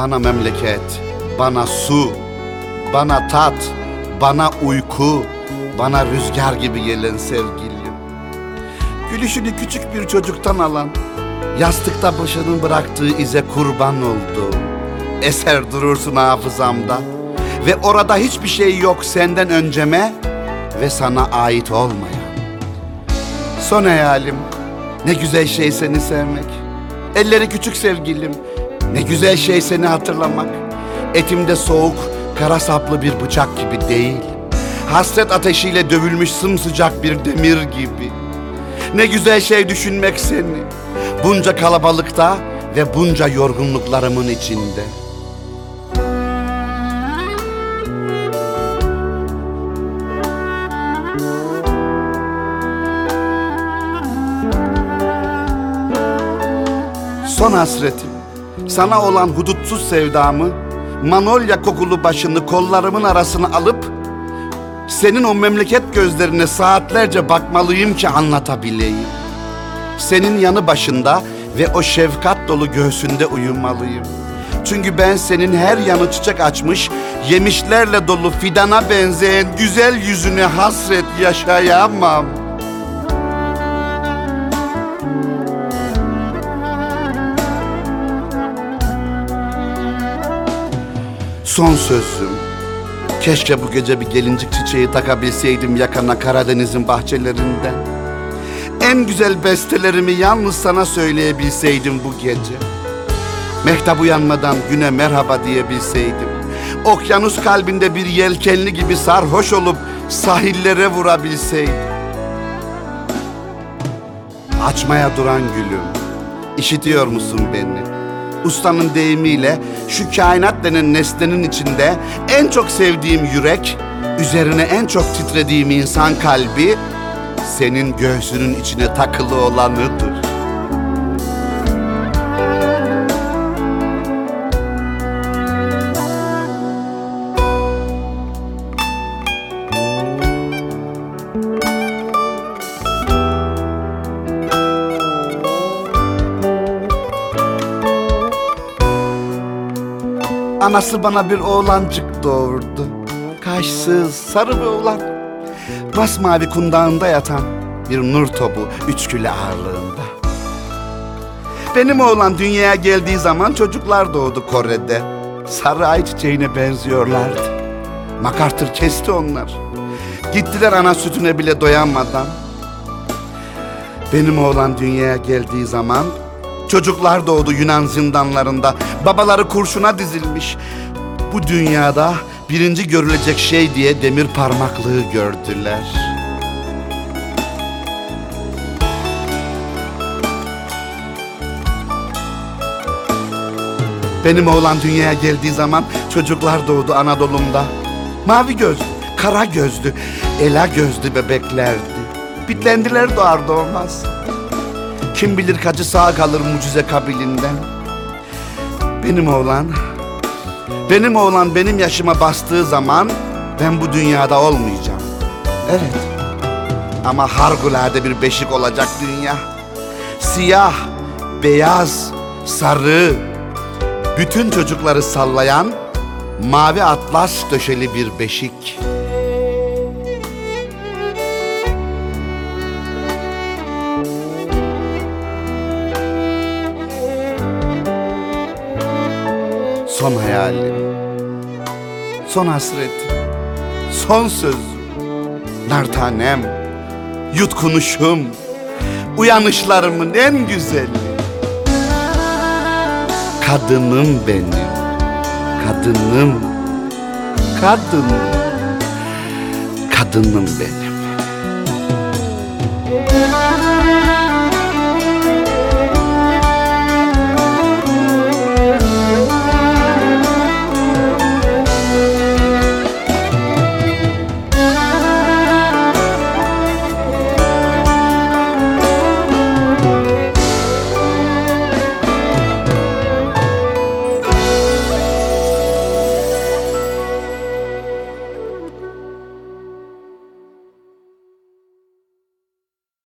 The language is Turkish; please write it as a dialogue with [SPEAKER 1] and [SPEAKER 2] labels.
[SPEAKER 1] Bana memleket, bana su, bana tat, bana uyku, bana rüzgar gibi gelen sevgilim. Gülüşünü küçük bir çocuktan alan, yastıkta başının bıraktığı ize kurban oldu. Eser durursun hafızamda ve orada hiçbir şey yok senden önceme ve sana ait olmayan. Son hayalim ne güzel şey seni sevmek. Elleri küçük sevgilim ne güzel şey seni hatırlamak. Etimde soğuk, kara saplı bir bıçak gibi değil. Hasret ateşiyle dövülmüş sımsıcak bir demir gibi. Ne güzel şey düşünmek seni. Bunca kalabalıkta ve bunca yorgunluklarımın içinde. Son hasretim, sana olan hudutsuz sevdamı, manolya kokulu başını kollarımın arasına alıp, senin o memleket gözlerine saatlerce bakmalıyım ki anlatabileyim. Senin yanı başında ve o şefkat dolu göğsünde uyumalıyım. Çünkü ben senin her yanı çiçek açmış, yemişlerle dolu fidana benzeyen güzel yüzüne hasret yaşayamam. Son sözüm. Keşke bu gece bir gelincik çiçeği takabilseydim yakana Karadeniz'in bahçelerinden. En güzel bestelerimi yalnız sana söyleyebilseydim bu gece. Mehtap uyanmadan güne merhaba diyebilseydim. Okyanus kalbinde bir yelkenli gibi sarhoş olup sahillere vurabilseydim. Açmaya duran gülüm, işitiyor musun beni? Ustanın deyimiyle şu kainat denen nesnenin içinde en çok sevdiğim yürek, üzerine en çok titrediğim insan kalbi senin göğsünün içine takılı olanıdır. Anası bana bir oğlancık doğurdu. Kaşsız, sarı bir oğlan. Masmavi kundağında yatan bir nur topu üç ağırlığında. Benim oğlan dünyaya geldiği zaman çocuklar doğdu Kore'de. Sarı ay çiçeğine benziyorlardı. Makartır kesti onlar. Gittiler ana sütüne bile doyanmadan. Benim oğlan dünyaya geldiği zaman çocuklar doğdu Yunan zindanlarında. Babaları kurşuna dizilmiş. Bu dünyada birinci görülecek şey diye demir parmaklığı gördüler. Benim oğlan dünyaya geldiği zaman çocuklar doğdu Anadolu'mda. Mavi gözlü, kara gözlü, ela gözlü bebeklerdi. Bitlendiler doğar doğmaz. Kim bilir kaçı sağ kalır mucize kabilinden. Benim oğlan, benim oğlan benim yaşıma bastığı zaman ben bu dünyada olmayacağım. Evet. Ama harikulade bir beşik olacak dünya. Siyah, beyaz, sarı, bütün çocukları sallayan mavi atlas döşeli bir beşik. Son hayalim, son hasretim, son sözüm, nar tanem, yutkunuşum, uyanışlarımın en güzeli. Kadınım benim, kadınım, kadınım, kadınım benim.